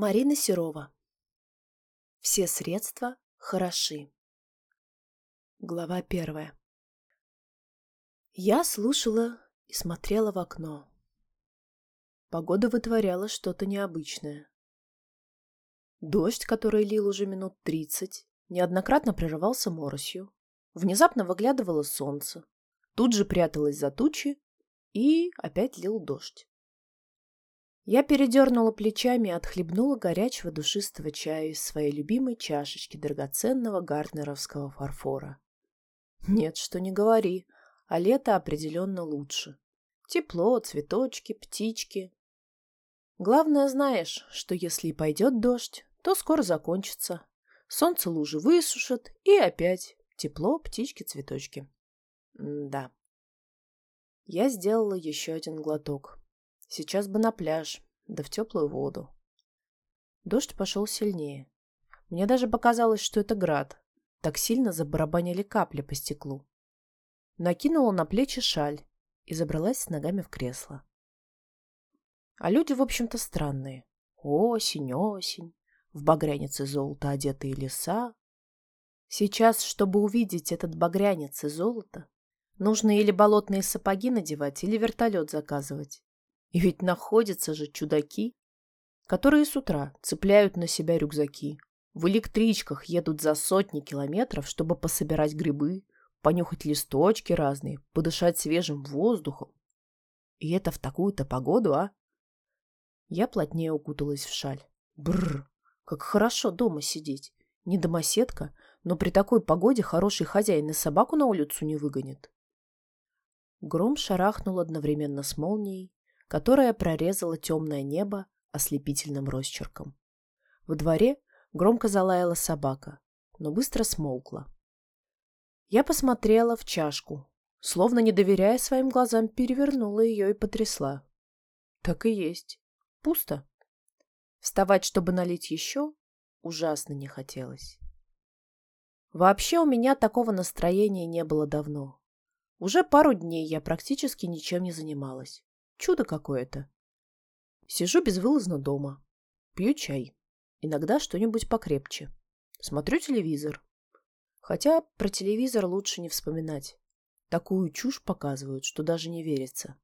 Марина Серова. Все средства хороши. Глава первая. Я слушала и смотрела в окно. Погода вытворяла что-то необычное. Дождь, который лил уже минут тридцать, неоднократно прерывался моросью. Внезапно выглядывало солнце, тут же пряталось за тучи и опять лил дождь. Я передернула плечами и отхлебнула горячего душистого чая из своей любимой чашечки драгоценного гартнеровского фарфора. Нет, что не говори, а лето определенно лучше. Тепло, цветочки, птички. Главное, знаешь, что если и пойдет дождь, то скоро закончится. Солнце лужи высушит, и опять тепло, птички, цветочки. М да. Я сделала еще один глоток. Сейчас бы на пляж, да в теплую воду. Дождь пошел сильнее. Мне даже показалось, что это град. Так сильно забарабанили капли по стеклу. Накинула на плечи шаль и забралась с ногами в кресло. А люди, в общем-то, странные. Осень, осень, в багрянице золота одетые леса. Сейчас, чтобы увидеть этот багрянец и золото, нужно или болотные сапоги надевать, или вертолет заказывать. И ведь находятся же чудаки, которые с утра цепляют на себя рюкзаки, в электричках едут за сотни километров, чтобы пособирать грибы, понюхать листочки разные, подышать свежим воздухом. И это в такую-то погоду, а? Я плотнее укуталась в шаль. Бррр, как хорошо дома сидеть. Не домоседка, но при такой погоде хороший хозяин и собаку на улицу не выгонит. Гром шарахнул одновременно с молнией, которая прорезала темное небо ослепительным росчерком. В дворе громко залаяла собака, но быстро смолкла. Я посмотрела в чашку, словно не доверяя своим глазам, перевернула ее и потрясла. Так и есть. Пусто. Вставать, чтобы налить еще, ужасно не хотелось. Вообще у меня такого настроения не было давно. Уже пару дней я практически ничем не занималась. Чудо какое-то. Сижу безвылазно дома. Пью чай. Иногда что-нибудь покрепче. Смотрю телевизор. Хотя про телевизор лучше не вспоминать. Такую чушь показывают, что даже не верится.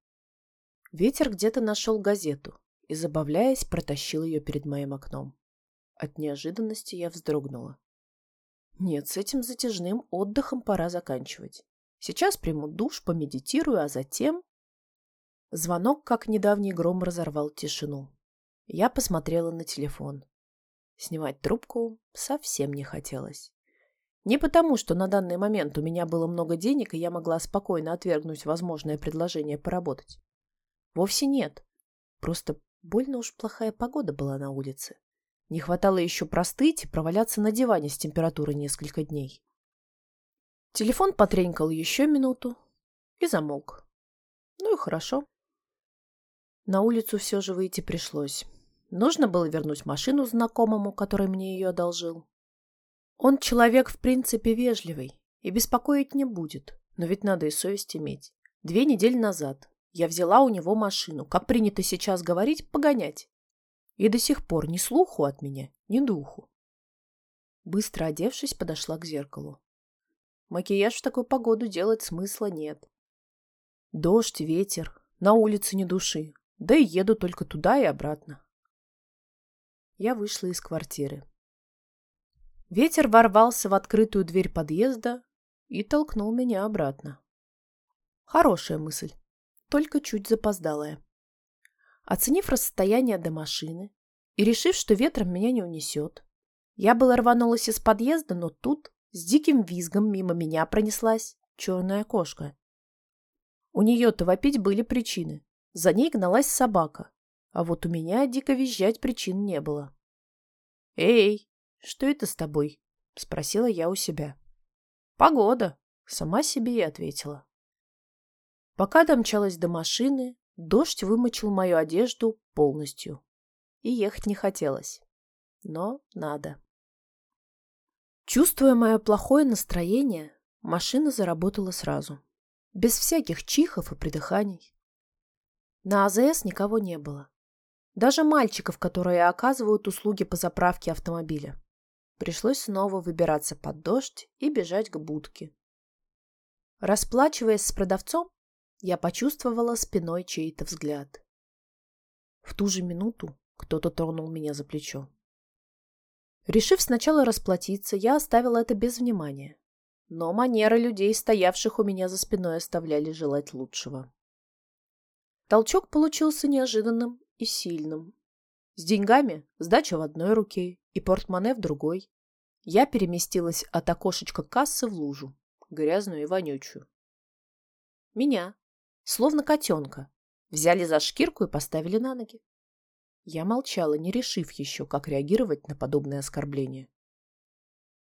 Ветер где-то нашел газету и, забавляясь, протащил ее перед моим окном. От неожиданности я вздрогнула. Нет, с этим затяжным отдыхом пора заканчивать. Сейчас приму душ, помедитирую, а затем... Звонок, как недавний гром, разорвал тишину. Я посмотрела на телефон. Снимать трубку совсем не хотелось. Не потому, что на данный момент у меня было много денег, и я могла спокойно отвергнуть возможное предложение поработать. Вовсе нет. Просто больно уж плохая погода была на улице. Не хватало еще простыть и проваляться на диване с температурой несколько дней. Телефон потренькал еще минуту и замолк. Ну и хорошо. На улицу все же выйти пришлось. Нужно было вернуть машину знакомому, который мне ее одолжил. Он человек, в принципе, вежливый и беспокоить не будет, но ведь надо и совесть иметь. Две недели назад я взяла у него машину, как принято сейчас говорить, погонять. И до сих пор ни слуху от меня, ни духу. Быстро одевшись, подошла к зеркалу. Макияж в такую погоду делать смысла нет. Дождь, ветер, на улице ни души. Да и еду только туда и обратно. Я вышла из квартиры. Ветер ворвался в открытую дверь подъезда и толкнул меня обратно. Хорошая мысль, только чуть запоздалая. Оценив расстояние до машины и решив, что ветром меня не унесет, я была рванулась из подъезда, но тут с диким визгом мимо меня пронеслась черная кошка. У нее-то вопить были причины. За ней гналась собака, а вот у меня дико визжать причин не было. «Эй, что это с тобой?» — спросила я у себя. «Погода», — сама себе и ответила. Пока домчалась до машины, дождь вымочил мою одежду полностью. И ехать не хотелось. Но надо. Чувствуя мое плохое настроение, машина заработала сразу. Без всяких чихов и придыханий. На АЗС никого не было. Даже мальчиков, которые оказывают услуги по заправке автомобиля. Пришлось снова выбираться под дождь и бежать к будке. Расплачиваясь с продавцом, я почувствовала спиной чей-то взгляд. В ту же минуту кто-то тронул меня за плечо. Решив сначала расплатиться, я оставила это без внимания. Но манеры людей, стоявших у меня за спиной, оставляли желать лучшего. Толчок получился неожиданным и сильным. С деньгами сдача в одной руке и портмоне в другой. Я переместилась от окошечка кассы в лужу, грязную и вонючую. Меня, словно котенка, взяли за шкирку и поставили на ноги. Я молчала, не решив еще, как реагировать на подобное оскорбление.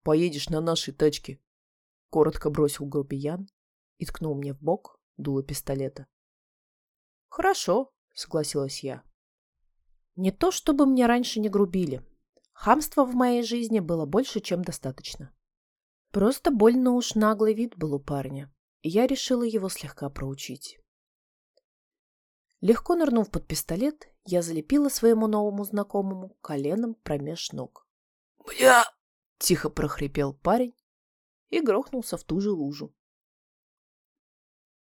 «Поедешь на нашей тачке», — коротко бросил грубиян и ткнул мне в бок дуло пистолета. «Хорошо», — согласилась я. Не то чтобы мне раньше не грубили. Хамства в моей жизни было больше, чем достаточно. Просто больно уж наглый вид был у парня, и я решила его слегка проучить. Легко нырнув под пистолет, я залепила своему новому знакомому коленом промеж ног. «Бля!» — тихо прохрипел парень и грохнулся в ту же лужу.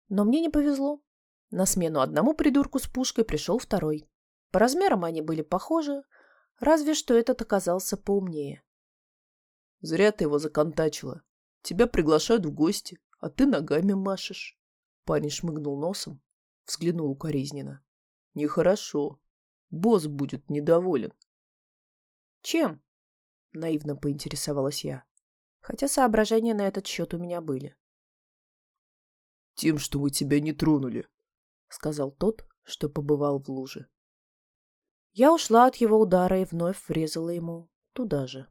Но мне не повезло. На смену одному придурку с пушкой пришел второй. По размерам они были похожи, разве что этот оказался поумнее. «Зря ты его законтачила. Тебя приглашают в гости, а ты ногами машешь». Парень шмыгнул носом, взглянул укоризненно. «Нехорошо. Босс будет недоволен. Чем? Наивно поинтересовалась я, хотя соображения на этот счет у меня были. Тем, что мы тебя не тронули, сказал тот, что побывал в луже. Я ушла от его удара и вновь врезала ему туда же.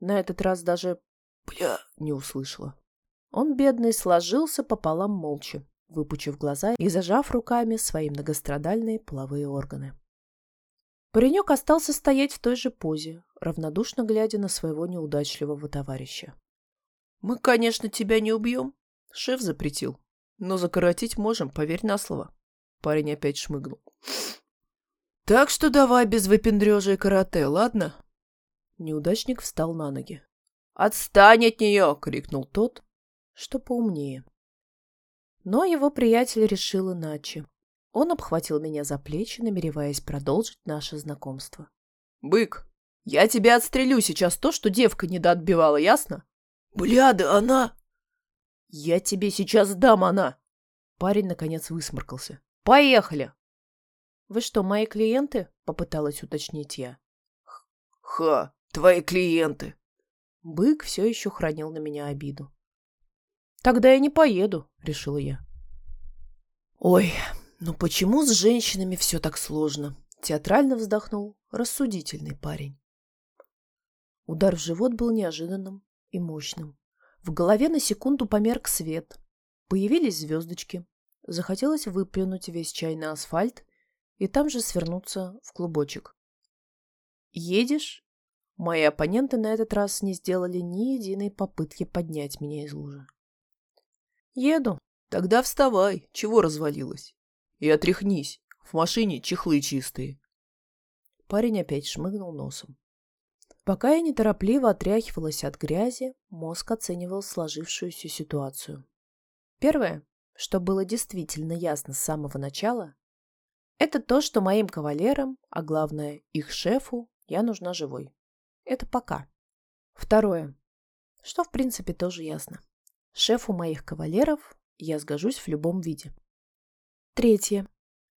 На этот раз даже «бля» не услышала. Он, бедный, сложился пополам молча, выпучив глаза и зажав руками свои многострадальные половые органы. Паренек остался стоять в той же позе, равнодушно глядя на своего неудачливого товарища. «Мы, конечно, тебя не убьем», — шеф запретил. «Но закоротить можем, поверь на слово». Парень опять шмыгнул. «Так что давай без выпендрежа и карате, ладно?» Неудачник встал на ноги. «Отстань от нее!» — крикнул тот, что поумнее. Но его приятель решил иначе. Он обхватил меня за плечи, намереваясь продолжить наше знакомство. «Бык, я тебя отстрелю сейчас то, что девка недоотбивала, ясно?» «Бля, да она...» «Я тебе сейчас дам она!» Парень, наконец, высморкался. «Поехали!» «Вы что, мои клиенты?» — попыталась уточнить я. «Ха, твои клиенты!» Бык все еще хранил на меня обиду. «Тогда я не поеду», — решила я. «Ой, «Ну почему с женщинами все так сложно?» – театрально вздохнул рассудительный парень. Удар в живот был неожиданным и мощным. В голове на секунду померк свет. Появились звездочки. Захотелось выплюнуть весь чай на асфальт и там же свернуться в клубочек. «Едешь?» Мои оппоненты на этот раз не сделали ни единой попытки поднять меня из лужи. «Еду. Тогда вставай. Чего развалилась?» И отряхнись. В машине чехлы чистые. Парень опять шмыгнул носом. Пока я неторопливо отряхивалась от грязи, мозг оценивал сложившуюся ситуацию. Первое, что было действительно ясно с самого начала, это то, что моим кавалерам, а главное их шефу, я нужна живой. Это пока. Второе, что в принципе тоже ясно. Шефу моих кавалеров я сгожусь в любом виде. Третье.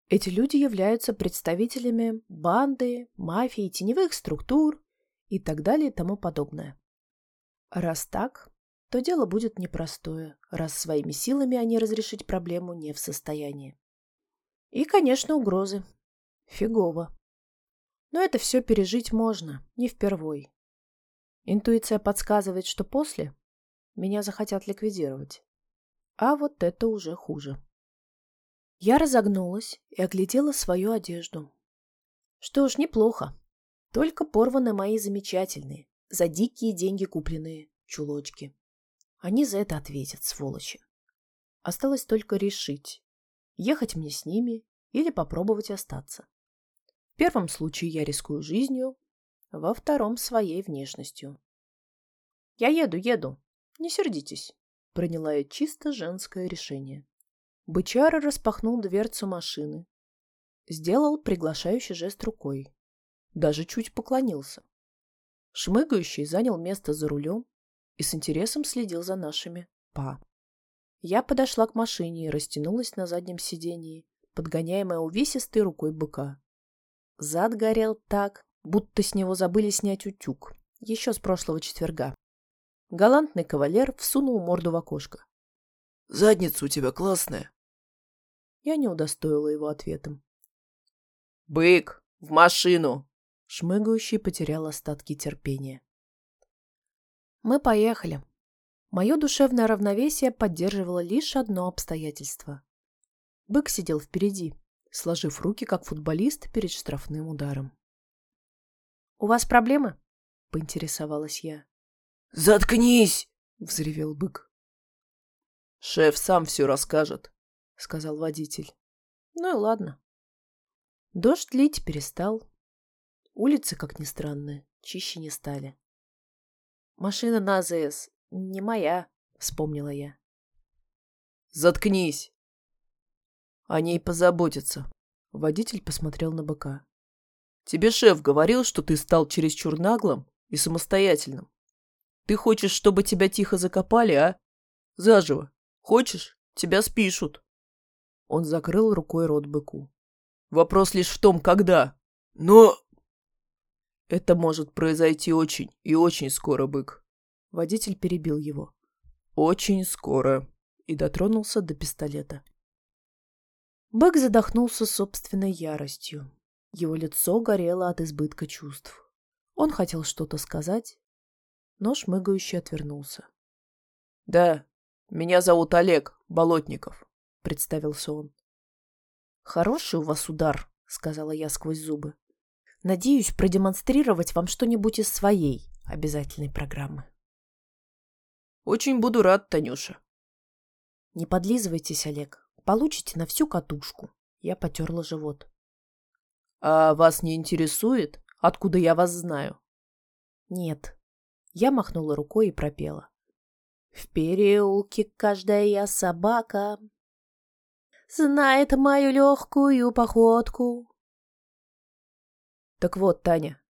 Эти люди являются представителями банды, мафии, теневых структур и так далее и тому подобное. Раз так, то дело будет непростое, раз своими силами они разрешить проблему не в состоянии. И, конечно, угрозы. Фигово. Но это все пережить можно, не впервой. Интуиция подсказывает, что после меня захотят ликвидировать. А вот это уже хуже. Я разогнулась и оглядела свою одежду. Что ж, неплохо. Только порваны мои замечательные, за дикие деньги купленные чулочки. Они за это ответят, сволочи. Осталось только решить, ехать мне с ними или попробовать остаться. В первом случае я рискую жизнью, во втором — своей внешностью. «Я еду, еду. Не сердитесь», — приняла я чисто женское решение. Бычара распахнул дверцу машины, сделал приглашающий жест рукой, даже чуть поклонился. Шмыгающий занял место за рулем и с интересом следил за нашими «па». Я подошла к машине и растянулась на заднем сидении, подгоняемая увесистой рукой быка. Зад горел так, будто с него забыли снять утюг, еще с прошлого четверга. Галантный кавалер всунул морду в окошко. «Задница у тебя классная!» Я не удостоила его ответом. «Бык, в машину!» Шмыгающий потерял остатки терпения. Мы поехали. Мое душевное равновесие поддерживало лишь одно обстоятельство. Бык сидел впереди, сложив руки, как футболист перед штрафным ударом. «У вас проблемы?» — поинтересовалась я. «Заткнись!» — взревел бык. «Шеф сам все расскажет», — сказал водитель. «Ну и ладно». Дождь лить перестал. Улицы, как ни странно, чище не стали. «Машина на АЗС. Не моя», — вспомнила я. «Заткнись!» О ней позаботятся. Водитель посмотрел на быка. Тебе шеф говорил, что ты стал чересчур наглым и самостоятельным. Ты хочешь, чтобы тебя тихо закопали, а? Заживо. Хочешь? Тебя спишут. Он закрыл рукой рот быку. Вопрос лишь в том, когда. Но... Это может произойти очень и очень скоро, бык. Водитель перебил его. Очень скоро. И дотронулся до пистолета. Бык задохнулся собственной яростью. Его лицо горело от избытка чувств. Он хотел что-то сказать, но шмыгающий отвернулся. — Да, меня зовут Олег Болотников, — представился он. — Хороший у вас удар, — сказала я сквозь зубы. — Надеюсь продемонстрировать вам что-нибудь из своей обязательной программы. — Очень буду рад, Танюша. — Не подлизывайтесь, Олег. Получите на всю катушку. Я потерла живот. А вас не интересует, откуда я вас знаю? Нет. Я махнула рукой и пропела. В переулке каждая собака знает мою легкую походку. Так вот, Таня,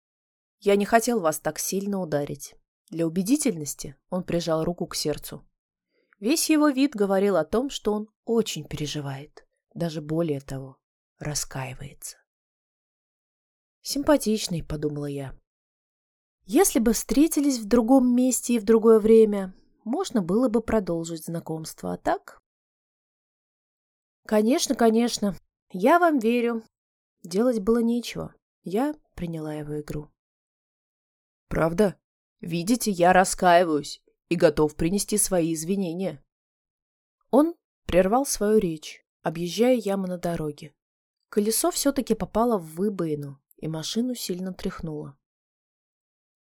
я не хотел вас так сильно ударить. Для убедительности он прижал руку к сердцу. Весь его вид говорил о том, что он очень переживает, даже более того, раскаивается. Симпатичный, подумала я. Если бы встретились в другом месте и в другое время, можно было бы продолжить знакомство, а так... Конечно, конечно, я вам верю. Делать было нечего. Я приняла его игру. Правда? Видите, я раскаиваюсь и готов принести свои извинения. Он прервал свою речь, объезжая яму на дороге. Колесо все-таки попало в выбоину, и машину сильно тряхнуло.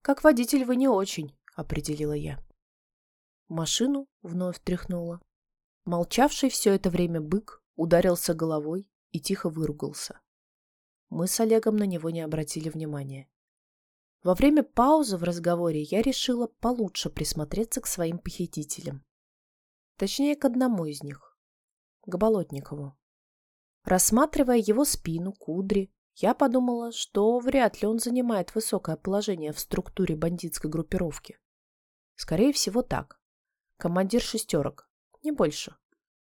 «Как водитель вы не очень», — определила я. Машину вновь тряхнуло. Молчавший все это время бык ударился головой и тихо выругался. Мы с Олегом на него не обратили внимания. Во время паузы в разговоре я решила получше присмотреться к своим похитителям. Точнее, к одному из них. К Болотникову. Рассматривая его спину, кудри, я подумала, что вряд ли он занимает высокое положение в структуре бандитской группировки. Скорее всего, так. Командир шестерок. Не больше.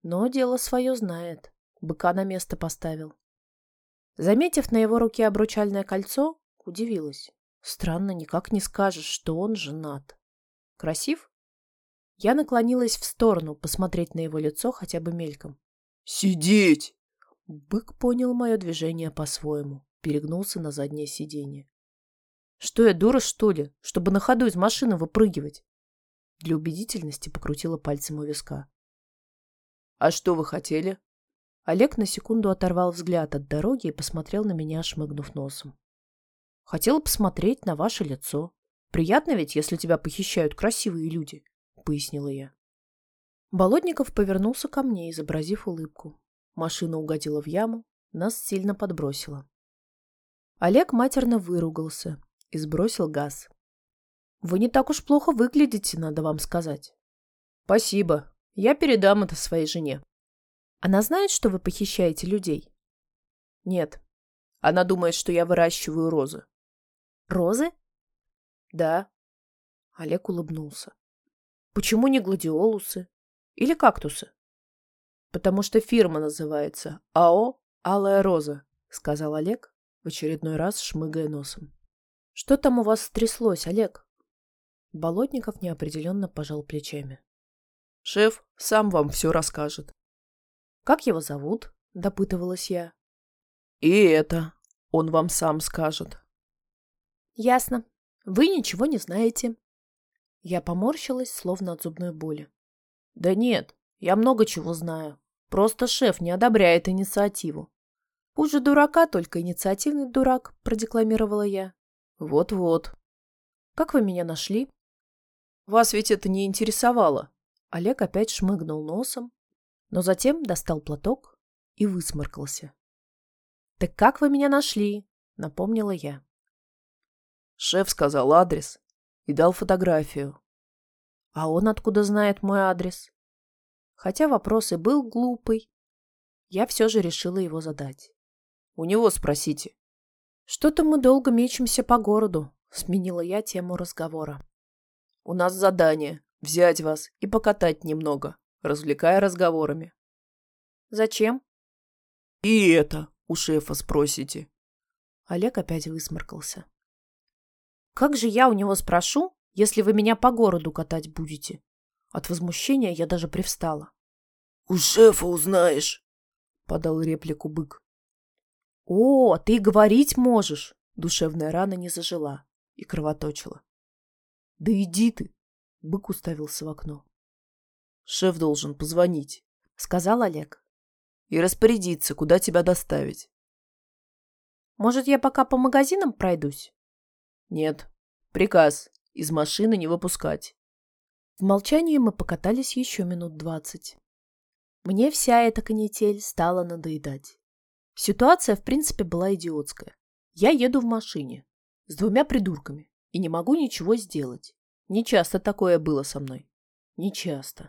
Но дело свое знает. Быка на место поставил. Заметив на его руке обручальное кольцо, удивилась. Странно, никак не скажешь, что он женат. Красив? Я наклонилась в сторону, посмотреть на его лицо хотя бы мельком. «Сидеть!» Бык понял мое движение по-своему, перегнулся на заднее сиденье. «Что я, дура, что ли, чтобы на ходу из машины выпрыгивать?» Для убедительности покрутила пальцем у виска. «А что вы хотели?» Олег на секунду оторвал взгляд от дороги и посмотрел на меня, шмыгнув носом. Хотела посмотреть на ваше лицо. Приятно ведь, если тебя похищают красивые люди, — пояснила я. Болотников повернулся ко мне, изобразив улыбку. Машина угодила в яму, нас сильно подбросило. Олег матерно выругался и сбросил газ. «Вы не так уж плохо выглядите, надо вам сказать». «Спасибо. Я передам это своей жене». «Она знает, что вы похищаете людей?» «Нет. Она думает, что я выращиваю розы». «Розы?» «Да». Олег улыбнулся. «Почему не гладиолусы? Или кактусы?» «Потому что фирма называется АО «Алая роза», — сказал Олег, в очередной раз шмыгая носом. «Что там у вас стряслось, Олег?» Болотников неопределенно пожал плечами. «Шеф сам вам все расскажет». «Как его зовут?» — допытывалась я. «И это он вам сам скажет». «Ясно. Вы ничего не знаете». Я поморщилась, словно от зубной боли. «Да нет, я много чего знаю. Просто шеф не одобряет инициативу. Хуже дурака, только инициативный дурак, продекламировала я. Вот-вот. Как вы меня нашли? Вас ведь это не интересовало. Олег опять шмыгнул носом, но затем достал платок и высморкался. «Так как вы меня нашли?» — напомнила я. Шеф сказал адрес и дал фотографию. А он откуда знает мой адрес? Хотя вопрос и был глупый, я все же решила его задать. У него спросите. Что-то мы долго мечемся по городу, сменила я тему разговора. У нас задание — взять вас и покатать немного, развлекая разговорами. Зачем? И это у шефа спросите. Олег опять высморкался. Как же я у него спрошу, если вы меня по городу катать будете? От возмущения я даже привстала. — У шефа узнаешь, — подал реплику бык. — О, ты говорить можешь! Душевная рана не зажила и кровоточила. — Да иди ты! — бык уставился в окно. — Шеф должен позвонить, — сказал Олег. — И распорядиться, куда тебя доставить. — Может, я пока по магазинам пройдусь? — Нет. Приказ. Из машины не выпускать. В молчании мы покатались еще минут двадцать. Мне вся эта канитель стала надоедать. Ситуация, в принципе, была идиотская. Я еду в машине с двумя придурками и не могу ничего сделать. Не часто такое было со мной. Не часто.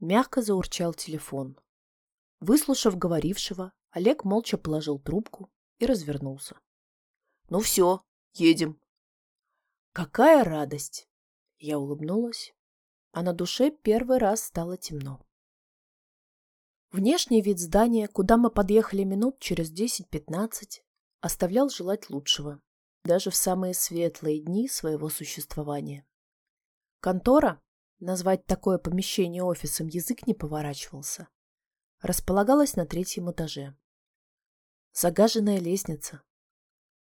Мягко заурчал телефон. Выслушав говорившего, Олег молча положил трубку и развернулся. «Ну все, едем». «Какая радость!» Я улыбнулась, а на душе первый раз стало темно. Внешний вид здания, куда мы подъехали минут через 10-15, оставлял желать лучшего, даже в самые светлые дни своего существования. Контора, назвать такое помещение офисом язык не поворачивался, располагалась на третьем этаже. Загаженная лестница,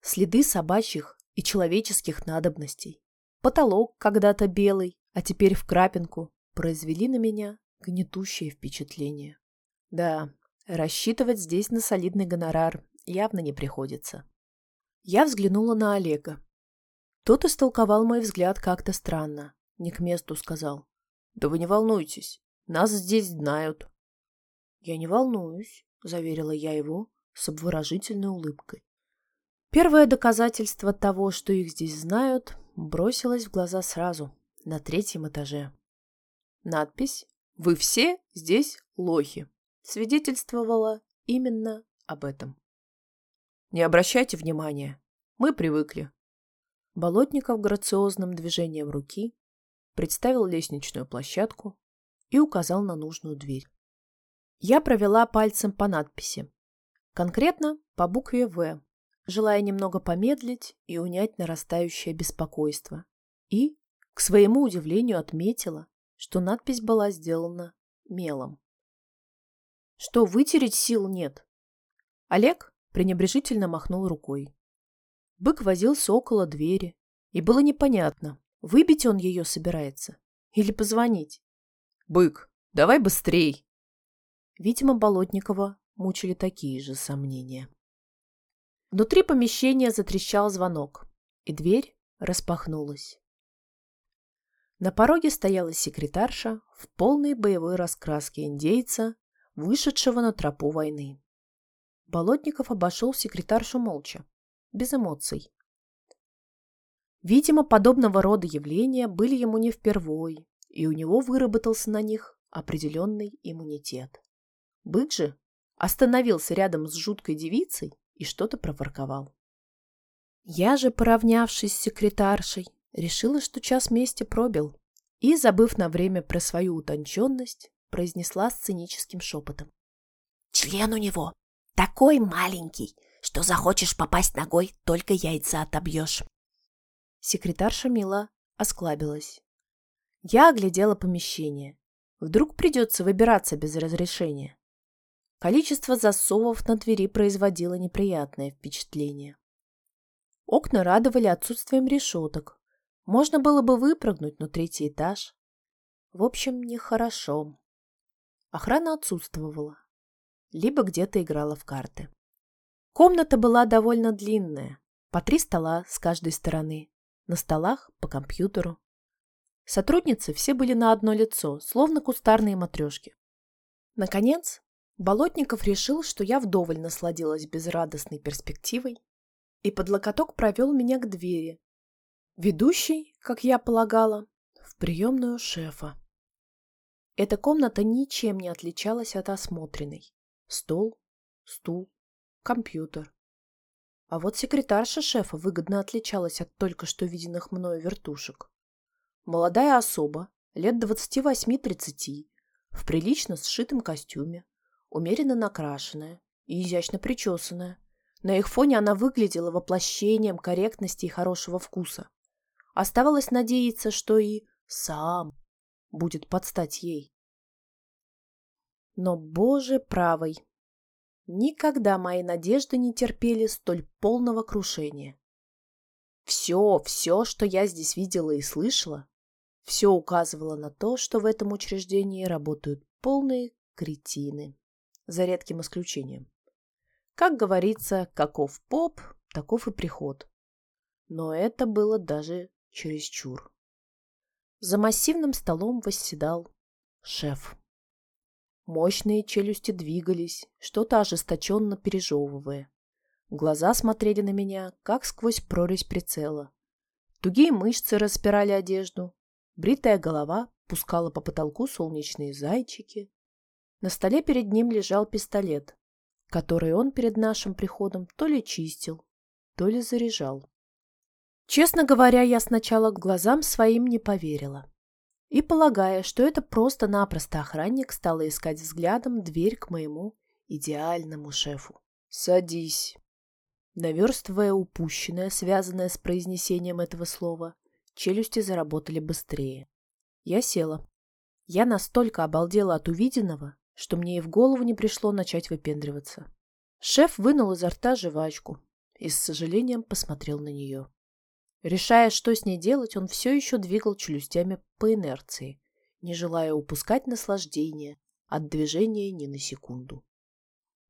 следы собачьих и человеческих надобностей, Потолок, когда-то белый, а теперь в крапинку, произвели на меня гнетущее впечатление. Да, рассчитывать здесь на солидный гонорар явно не приходится. Я взглянула на Олега. Тот истолковал мой взгляд как-то странно. Не к месту сказал. «Да вы не волнуйтесь, нас здесь знают». «Я не волнуюсь», — заверила я его с обворожительной улыбкой. Первое доказательство того, что их здесь знают, бросилась в глаза сразу, на третьем этаже. Надпись «Вы все здесь лохи» свидетельствовала именно об этом. «Не обращайте внимания, мы привыкли». Болотников грациозным движением руки представил лестничную площадку и указал на нужную дверь. Я провела пальцем по надписи, конкретно по букве «В», желая немного помедлить и унять нарастающее беспокойство. И, к своему удивлению, отметила, что надпись была сделана мелом. Что, вытереть сил нет? Олег пренебрежительно махнул рукой. Бык возился около двери, и было непонятно, выбить он ее собирается или позвонить. «Бык, давай быстрей!» Видимо, Болотникова мучили такие же сомнения. Внутри помещения затрещал звонок, и дверь распахнулась. На пороге стояла секретарша в полной боевой раскраске индейца, вышедшего на тропу войны. Болотников обошел секретаршу молча, без эмоций. Видимо, подобного рода явления были ему не впервой, и у него выработался на них определенный иммунитет. Бык же остановился рядом с жуткой девицей и что-то проворковал. Я же, поравнявшись с секретаршей, решила, что час мести пробил, и, забыв на время про свою утонченность, произнесла сценическим шепотом. «Член у него такой маленький, что захочешь попасть ногой, только яйца отобьешь». Секретарша мила осклабилась. Я оглядела помещение. Вдруг придется выбираться без разрешения. Количество засовов на двери производило неприятное впечатление. Окна радовали отсутствием решеток. Можно было бы выпрыгнуть на третий этаж. В общем, нехорошо. Охрана отсутствовала. Либо где-то играла в карты. Комната была довольно длинная. По три стола с каждой стороны. На столах по компьютеру. Сотрудницы все были на одно лицо, словно кустарные матрешки. Наконец, Болотников решил, что я вдоволь насладилась безрадостной перспективой и под локоток провел меня к двери, ведущей, как я полагала, в приемную шефа. Эта комната ничем не отличалась от осмотренной. Стол, стул, компьютер. А вот секретарша шефа выгодно отличалась от только что виденных мною вертушек. Молодая особа, лет 28-30, в прилично сшитом костюме, умеренно накрашенная и изящно причесанная. На их фоне она выглядела воплощением корректности и хорошего вкуса. Оставалось надеяться, что и сам будет подстать ей. Но, боже правый, никогда мои надежды не терпели столь полного крушения. Все, все, что я здесь видела и слышала, все указывало на то, что в этом учреждении работают полные кретины за редким исключением. Как говорится, каков поп, таков и приход. Но это было даже чересчур. За массивным столом восседал шеф. Мощные челюсти двигались, что-то ожесточенно пережевывая. Глаза смотрели на меня, как сквозь прорезь прицела. Тугие мышцы распирали одежду. Бритая голова пускала по потолку солнечные зайчики. На столе перед ним лежал пистолет, который он перед нашим приходом то ли чистил, то ли заряжал. Честно говоря, я сначала к глазам своим не поверила. И, полагая, что это просто-напросто охранник, стала искать взглядом дверь к моему идеальному шефу. «Садись». Наверстывая упущенное, связанное с произнесением этого слова, челюсти заработали быстрее. Я села. Я настолько обалдела от увиденного, что мне и в голову не пришло начать выпендриваться. Шеф вынул изо рта жвачку и с сожалением посмотрел на нее. Решая, что с ней делать, он все еще двигал челюстями по инерции, не желая упускать наслаждение от движения ни на секунду.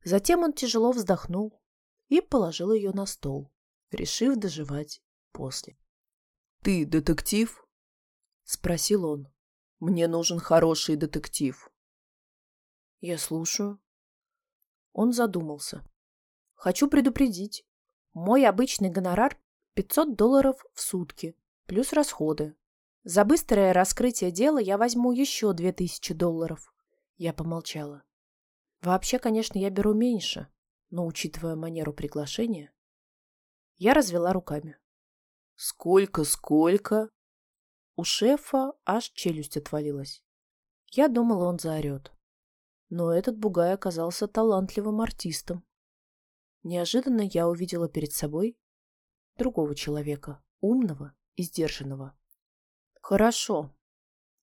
Затем он тяжело вздохнул и положил ее на стол, решив доживать после. «Ты детектив?» — спросил он. «Мне нужен хороший детектив». Я слушаю. Он задумался. Хочу предупредить. Мой обычный гонорар 500 долларов в сутки, плюс расходы. За быстрое раскрытие дела я возьму еще 2000 долларов. Я помолчала. Вообще, конечно, я беру меньше, но, учитывая манеру приглашения, я развела руками. «Сколько, сколько?» У шефа аж челюсть отвалилась. Я думала, он заорет. Но этот бугай оказался талантливым артистом. Неожиданно я увидела перед собой другого человека, умного и сдержанного. «Хорошо,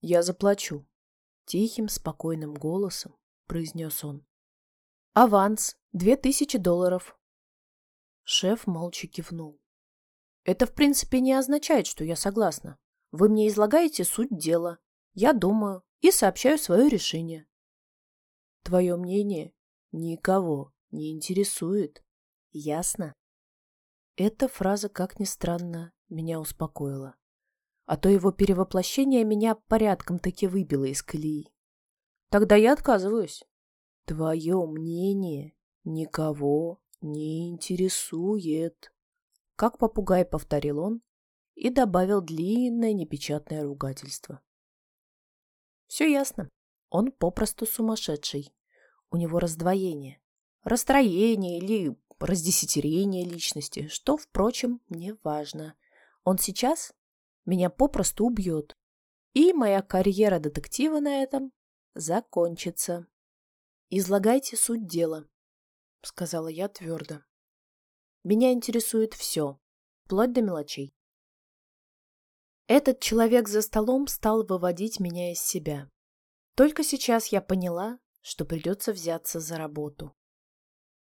я заплачу», — тихим, спокойным голосом произнес он. «Аванс — две тысячи долларов». Шеф молча кивнул. «Это, в принципе, не означает, что я согласна. Вы мне излагаете суть дела, я думаю и сообщаю свое решение. Твое мнение никого не интересует. Ясно? Эта фраза, как ни странно, меня успокоила. А то его перевоплощение меня порядком таки выбило из колеи. Тогда я отказываюсь. Твое мнение никого не интересует. Как попугай повторил он и добавил длинное непечатное ругательство. Все ясно. Он попросту сумасшедший. У него раздвоение, расстроение или раздесятерение личности, что, впрочем, не важно. Он сейчас меня попросту убьет, и моя карьера детектива на этом закончится. «Излагайте суть дела», — сказала я твердо. «Меня интересует все, вплоть до мелочей». Этот человек за столом стал выводить меня из себя. Только сейчас я поняла, что придется взяться за работу.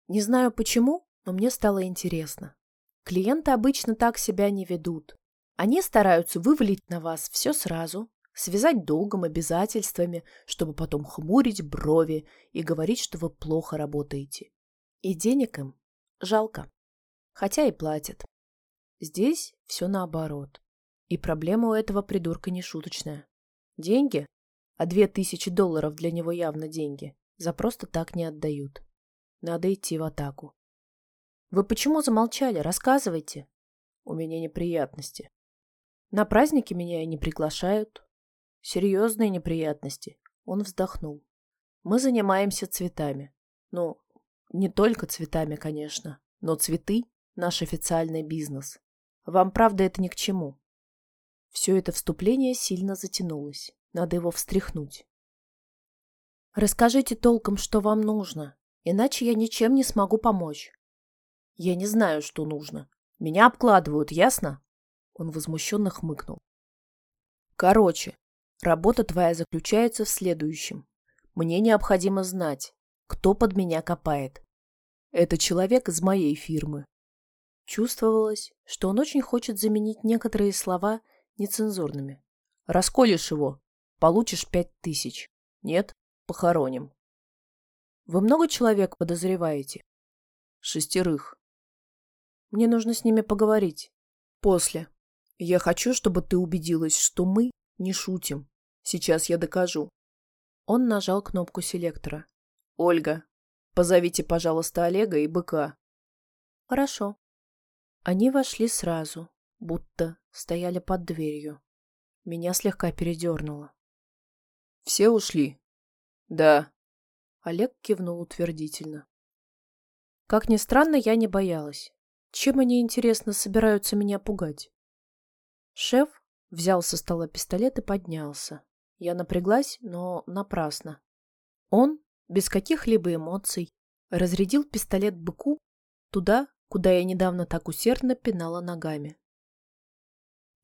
Не знаю почему, но мне стало интересно. Клиенты обычно так себя не ведут. Они стараются вывалить на вас все сразу, связать долгом, обязательствами, чтобы потом хмурить брови и говорить, что вы плохо работаете. И денег им жалко, хотя и платят. Здесь все наоборот. И проблема у этого придурка не шуточная. Деньги, а две тысячи долларов для него явно деньги, за просто так не отдают. Надо идти в атаку. Вы почему замолчали? Рассказывайте. У меня неприятности. На праздники меня и не приглашают. Серьезные неприятности. Он вздохнул. Мы занимаемся цветами. Ну, не только цветами, конечно, но цветы – наш официальный бизнес. Вам, правда, это ни к чему. Все это вступление сильно затянулось. Надо его встряхнуть. Расскажите толком, что вам нужно, иначе я ничем не смогу помочь. Я не знаю, что нужно. Меня обкладывают, ясно? Он возмущенно хмыкнул. Короче, работа твоя заключается в следующем. Мне необходимо знать, кто под меня копает. Это человек из моей фирмы. Чувствовалось, что он очень хочет заменить некоторые слова нецензурными. Расколешь его, получишь пять тысяч. Нет, похороним. Вы много человек подозреваете? Шестерых. Мне нужно с ними поговорить. После. Я хочу, чтобы ты убедилась, что мы не шутим. Сейчас я докажу. Он нажал кнопку селектора. Ольга, позовите, пожалуйста, Олега и быка. Хорошо. Они вошли сразу, будто стояли под дверью. Меня слегка передернуло. Все ушли? Да. Олег кивнул утвердительно. Как ни странно, я не боялась. Чем они, интересно, собираются меня пугать? Шеф взял со стола пистолет и поднялся. Я напряглась, но напрасно. Он, без каких-либо эмоций, разрядил пистолет быку туда, куда я недавно так усердно пинала ногами.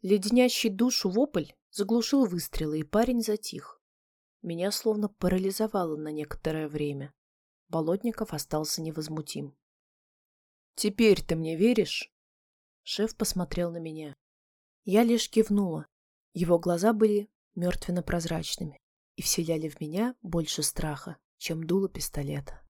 Леденящий душу вопль заглушил выстрелы, и парень затих. Меня словно парализовало на некоторое время. Болотников остался невозмутим. «Теперь ты мне веришь?» Шеф посмотрел на меня. Я лишь кивнула. Его глаза были мертвенно-прозрачными и вселяли в меня больше страха, чем дуло пистолета.